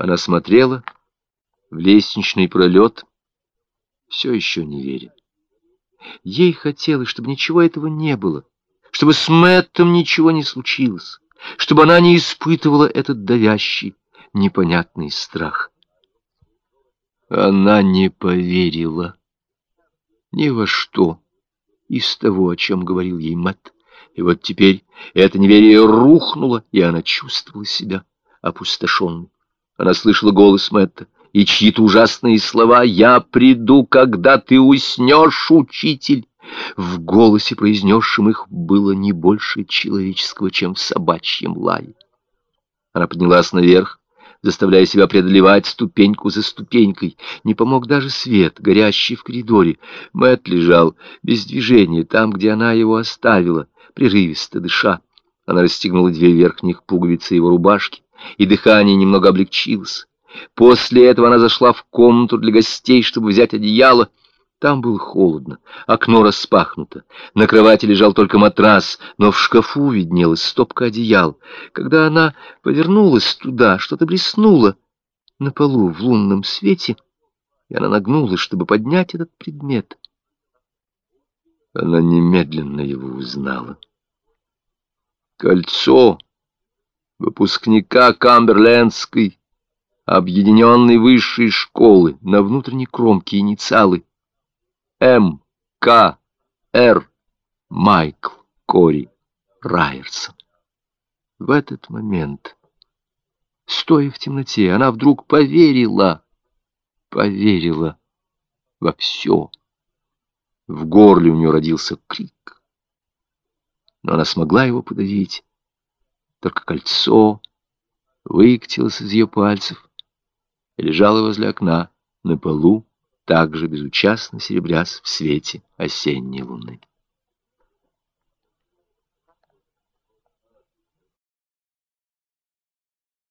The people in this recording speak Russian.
Она смотрела в лестничный пролет, все еще не веря. Ей хотелось, чтобы ничего этого не было, чтобы с Мэттом ничего не случилось, чтобы она не испытывала этот давящий, непонятный страх. Она не поверила ни во что из того, о чем говорил ей Мэтт. И вот теперь это неверие рухнуло, и она чувствовала себя опустошенной. Она слышала голос Мэтта и чьи-то ужасные слова «Я приду, когда ты уснешь, учитель!» В голосе, произнесшем их, было не больше человеческого, чем в собачьем лае. Она поднялась наверх, заставляя себя преодолевать ступеньку за ступенькой. Не помог даже свет, горящий в коридоре. Мэт лежал без движения там, где она его оставила, прерывисто дыша. Она расстегнула две верхних пуговицы его рубашки и дыхание немного облегчилось. После этого она зашла в комнату для гостей, чтобы взять одеяло. Там было холодно, окно распахнуто, на кровати лежал только матрас, но в шкафу виднелась стопка одеял. Когда она повернулась туда, что-то блеснуло на полу в лунном свете, и она нагнулась, чтобы поднять этот предмет. Она немедленно его узнала. Кольцо выпускника Камберлендской объединенной высшей школы на внутренней кромке инициалы М. К. Р. Майкл Кори Райерсон. В этот момент, стоя в темноте, она вдруг поверила, поверила во все. В горле у нее родился крик, но она смогла его подавить только кольцо выкатилось из ее пальцев и лежало возле окна на полу, также безучастно серебрясь в свете осенней луны.